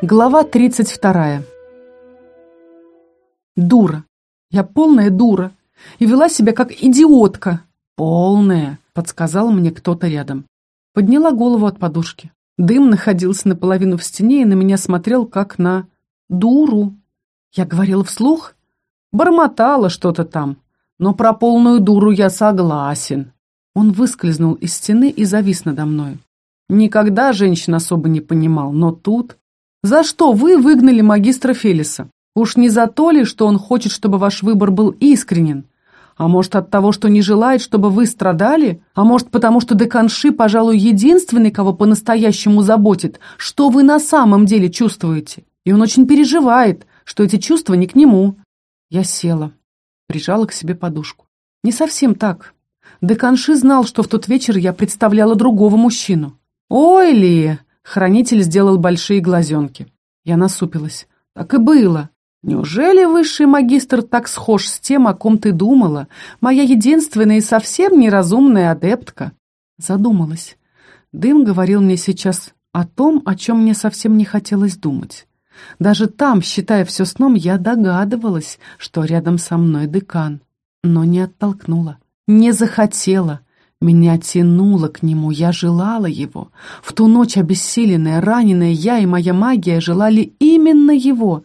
Глава 32. Дура. Я полная дура. И вела себя как идиотка. Полная, подсказал мне кто-то рядом. Подняла голову от подушки. Дым находился наполовину в стене и на меня смотрел как на дуру. Я говорила вслух, бормотала что-то там. Но про полную дуру я согласен. Он выскользнул из стены и завис надо мною. Никогда женщин особо не понимал, но тут... За что вы выгнали магистра Фелиса? Уж не за то ли, что он хочет, чтобы ваш выбор был искренен? А может, от того, что не желает, чтобы вы страдали? А может, потому что Деканши, пожалуй, единственный, кого по-настоящему заботит, что вы на самом деле чувствуете? И он очень переживает, что эти чувства не к нему. Я села, прижала к себе подушку. Не совсем так. Деканши знал, что в тот вечер я представляла другого мужчину. «Ой ли!» Хранитель сделал большие глазенки. Я насупилась. Так и было. Неужели высший магистр так схож с тем, о ком ты думала? Моя единственная и совсем неразумная адептка. Задумалась. Дым говорил мне сейчас о том, о чем мне совсем не хотелось думать. Даже там, считая все сном, я догадывалась, что рядом со мной декан, но не оттолкнула, не захотела, меня тянуло к нему, я желала его. В ту ночь обессиленная, раненая я и моя магия желали именно его.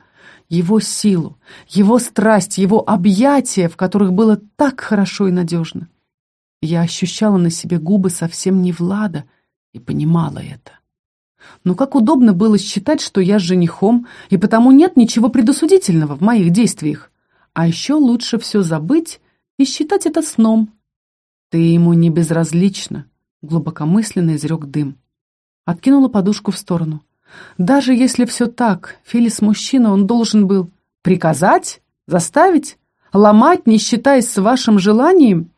Его силу, его страсть, его объятия, в которых было так хорошо и надежно. Я ощущала на себе губы совсем не Влада и понимала это. Но как удобно было считать, что я с женихом, и потому нет ничего предосудительного в моих действиях. А еще лучше все забыть и считать это сном, «Ты ему не безразлична», — глубокомысленно изрек дым. Откинула подушку в сторону. «Даже если все так, Филис мужчина, он должен был приказать, заставить, ломать, не считаясь с вашим желанием?»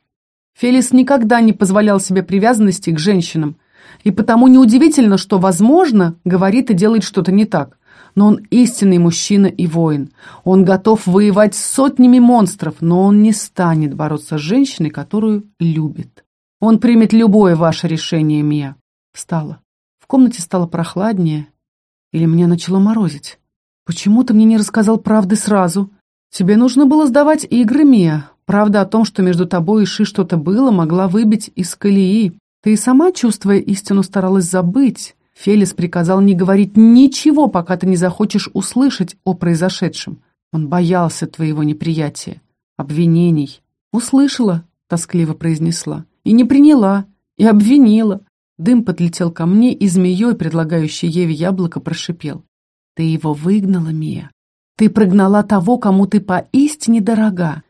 Фелис никогда не позволял себе привязанности к женщинам, и потому неудивительно, что, возможно, говорит и делает что-то не так но он истинный мужчина и воин. Он готов воевать с сотнями монстров, но он не станет бороться с женщиной, которую любит. Он примет любое ваше решение, Мия. Встала. В комнате стало прохладнее. Или меня начало морозить. Почему ты мне не рассказал правды сразу? Тебе нужно было сдавать игры, Мия. Правда о том, что между тобой и Ши что-то было, могла выбить из колеи. Ты и сама, чувствуя истину, старалась забыть. Фелис приказал не говорить ничего, пока ты не захочешь услышать о произошедшем. Он боялся твоего неприятия, обвинений. «Услышала», — тоскливо произнесла, — «и не приняла, и обвинила». Дым подлетел ко мне, и змеей, предлагающей Еве яблоко, прошипел. «Ты его выгнала, Мия. Ты прогнала того, кому ты поистине дорога.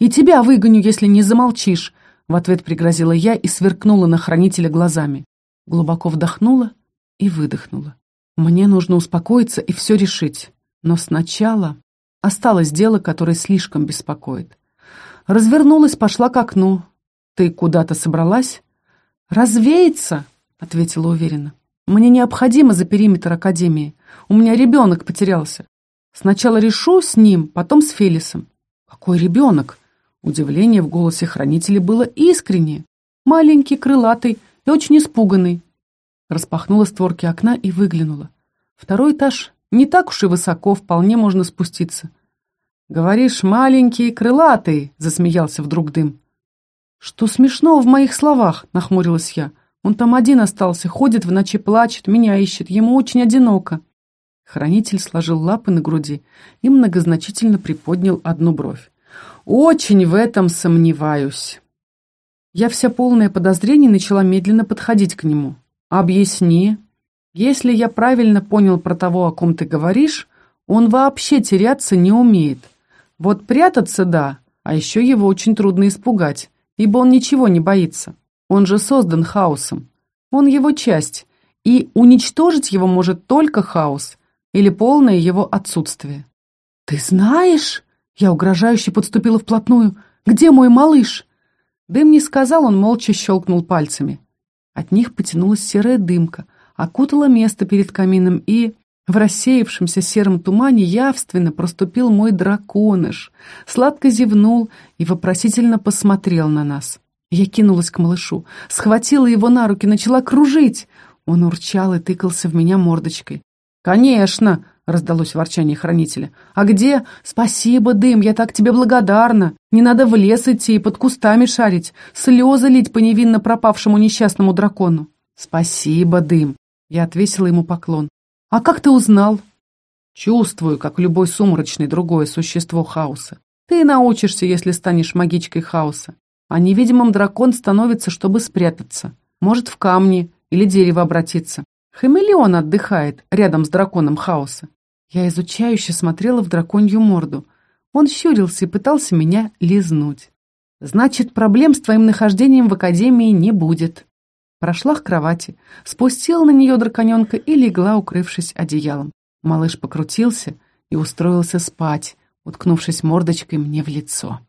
И тебя выгоню, если не замолчишь», — в ответ пригрозила я и сверкнула на хранителя глазами. Глубоко вдохнула и выдохнула. Мне нужно успокоиться и все решить. Но сначала осталось дело, которое слишком беспокоит. Развернулась, пошла к окну. «Ты куда-то собралась?» «Развеяться», — ответила уверенно. «Мне необходимо за периметр Академии. У меня ребенок потерялся. Сначала решу с ним, потом с Фелисом». «Какой ребенок?» Удивление в голосе хранителя было искреннее. Маленький, крылатый и очень испуганный распахнула створки окна и выглянула. Второй этаж не так уж и высоко, вполне можно спуститься. «Говоришь, маленький, крылатый!» — засмеялся вдруг дым. «Что смешного в моих словах?» — нахмурилась я. «Он там один остался, ходит в ночи, плачет, меня ищет, ему очень одиноко». Хранитель сложил лапы на груди и многозначительно приподнял одну бровь. «Очень в этом сомневаюсь». Я вся полная подозрений начала медленно подходить к нему. «Объясни. Если я правильно понял про того, о ком ты говоришь, он вообще теряться не умеет. Вот прятаться – да, а еще его очень трудно испугать, ибо он ничего не боится. Он же создан хаосом. Он его часть, и уничтожить его может только хаос или полное его отсутствие. «Ты знаешь?» Я угрожающе подступила вплотную. «Где мой малыш?» Дым не сказал, он молча щелкнул пальцами. От них потянулась серая дымка, окутала место перед камином и... В рассеявшемся сером тумане явственно проступил мой драконыш, сладко зевнул и вопросительно посмотрел на нас. Я кинулась к малышу, схватила его на руки, начала кружить. Он урчал и тыкался в меня мордочкой. «Конечно!» — раздалось ворчание хранителя. «А где? Спасибо, Дым, я так тебе благодарна. Не надо в лес идти и под кустами шарить, слезы лить по невинно пропавшему несчастному дракону». «Спасибо, Дым!» — я отвесила ему поклон. «А как ты узнал?» «Чувствую, как любой сумрачный другое существо хаоса. Ты научишься, если станешь магичкой хаоса. А невидимым дракон становится, чтобы спрятаться. Может, в камни или дерево обратиться. Хамелеон отдыхает рядом с драконом хаоса. Я изучающе смотрела в драконью морду. Он щурился и пытался меня лизнуть. Значит, проблем с твоим нахождением в академии не будет. Прошла к кровати, спустила на нее драконенка и легла, укрывшись одеялом. Малыш покрутился и устроился спать, уткнувшись мордочкой мне в лицо.